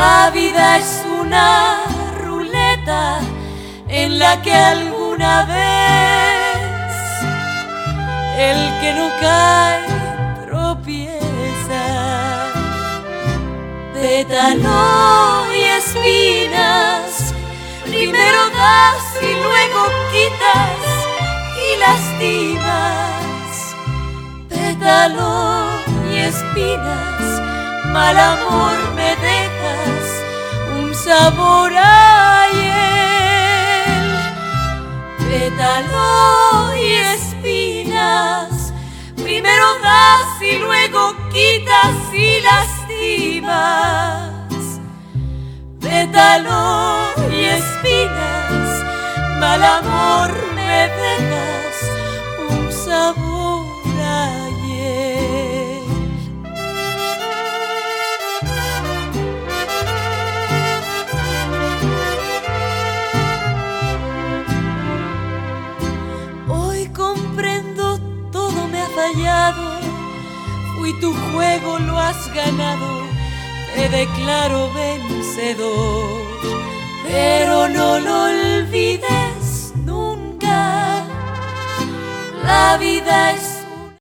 La vida es una ruleta en la que alguna vez el que no cae tropieza. Pétalo y espinas, primero das y luego quitas y lastimas. Pétalo y espinas, mal amor sabor a hiel. Pétalo y espinas, primero das y luego quitas y lastimas. Pétalo y espinas, mal amor fallado, fui tu juego, lo has ganado, te declaro vencedor, pero no lo olvides nunca, la vida es